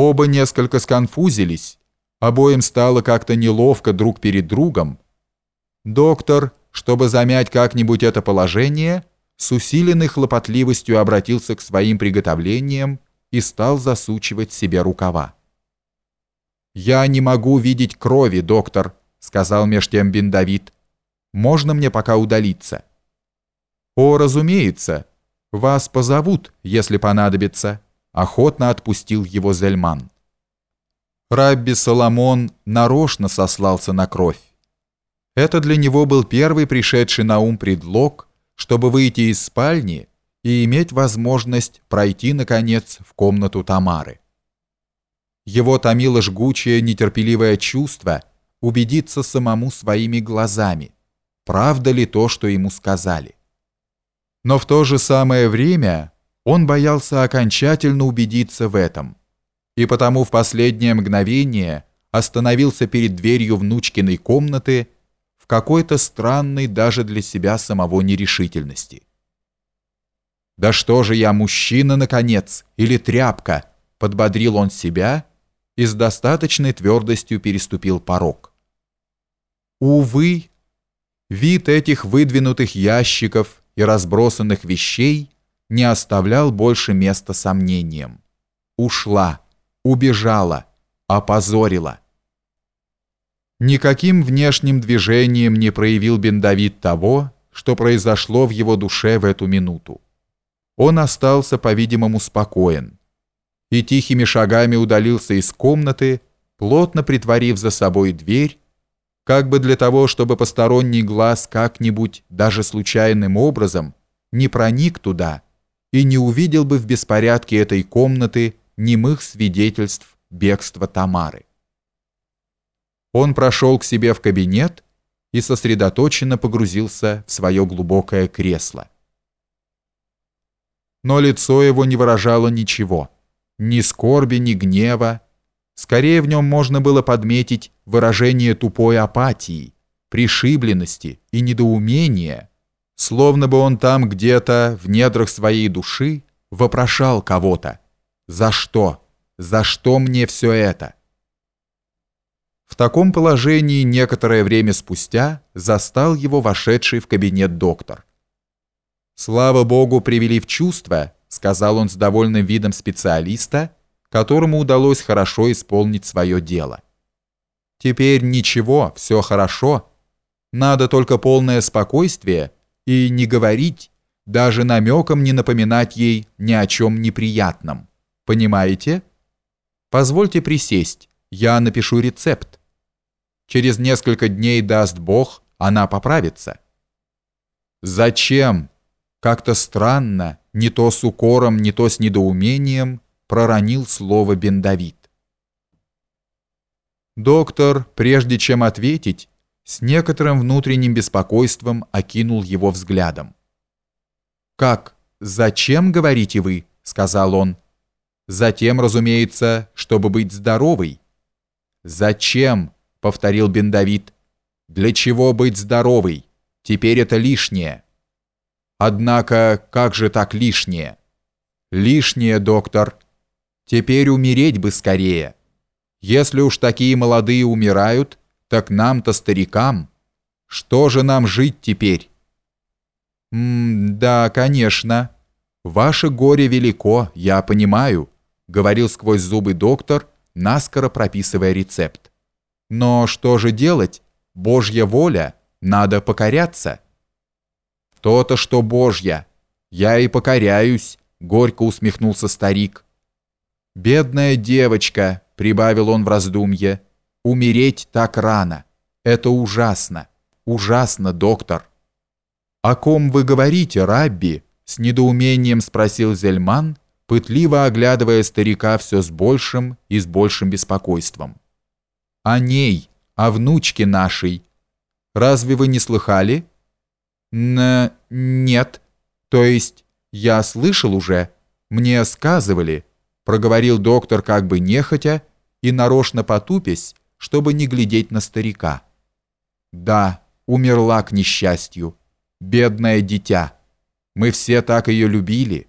Оба несколько сконфузились, обоим стало как-то неловко друг перед другом. Доктор, чтобы замять как-нибудь это положение, с усиленной хлопотливостью обратился к своим приготовлениям и стал засучивать себе рукава. «Я не могу видеть крови, доктор», — сказал меж тем Бен Давид. «Можно мне пока удалиться?» «О, разумеется. Вас позовут, если понадобится», — охотно отпустил его Зельман. Рабби Соломон нарочно сослался на кровь. Это для него был первый пришедший на ум предлог, чтобы выйти из спальни и иметь возможность пройти, наконец, в комнату Тамары. Его томило жгучее, нетерпеливое чувство убедиться самому своими глазами, правда ли то, что ему сказали. Но в то же самое время он боялся окончательно убедиться в этом, и потому в последнее мгновение остановился перед дверью внучкиной комнаты в какой-то странной даже для себя самого нерешительности. «Да что же я, мужчина, наконец, или тряпка?» — подбодрил он себя и с достаточной твердостью переступил порог. Увы, вид этих выдвинутых ящиков и разбросанных вещей не оставлял больше места сомнениям. Ушла, убежала, опозорила. Никаким внешним движением не проявил Бендавид того, что произошло в его душе в эту минуту. Он остался, по-видимому, спокоен и тихими шагами удалился из комнаты, плотно притворив за собой дверь, как бы для того, чтобы посторонний глаз как-нибудь, даже случайным образом, не проник туда и не увидел бы в беспорядке этой комнаты немых свидетельств бегства Тамары. Он прошел к себе в кабинет и сосредоточенно погрузился в свое глубокое кресло. Но лицо его не выражало ничего – ни скорби, ни гнева. Скорее в нем можно было подметить выражение тупой апатии, пришибленности и недоумения, словно бы он там где-то в недрах своей души вопрошал кого-то. «За что? За что мне все это?» В таком положении некоторое время спустя застал его вошедший в кабинет доктор. Слава Богу, привели в чувство, сказал он с довольным видом специалиста, которому удалось хорошо исполнить свое дело. Теперь ничего, все хорошо. Надо только полное спокойствие и не говорить, даже намеком не напоминать ей ни о чем неприятном. Понимаете? Позвольте присесть, я напишу рецепт. Через несколько дней, даст Бог, она поправится. Зачем? Как-то странно, не то с укором, не то с недоумением, проронил слово Бендавид. Доктор, прежде чем ответить, с некоторым внутренним беспокойством окинул его взглядом. «Как? Зачем, говорите вы?» — сказал он. «Затем, разумеется, чтобы быть здоровой». «Зачем?» — повторил Бендавид. «Для чего быть здоровой? Теперь это лишнее». Однако, как же так лишнее? Лишнее, доктор. Теперь умереть бы скорее. Если уж такие молодые умирают, так нам-то старикам. Что же нам жить теперь? М да, конечно. Ваше горе велико, я понимаю, говорил сквозь зубы доктор, наскоро прописывая рецепт. Но что же делать? Божья воля, надо покоряться. «То-то, что Божья! Я и покоряюсь!» — горько усмехнулся старик. «Бедная девочка!» — прибавил он в раздумье. «Умереть так рано! Это ужасно! Ужасно, доктор!» «О ком вы говорите, Рабби?» — с недоумением спросил Зельман, пытливо оглядывая старика все с большим и с большим беспокойством. «О ней, о внучке нашей. Разве вы не слыхали?» Н нет. То есть я слышал уже, мне сказывали, проговорил доктор как бы нехотя и нарочно потупясь, чтобы не глядеть на старика. Да, умерла к несчастью. Бедное дитя. Мы все так ее любили.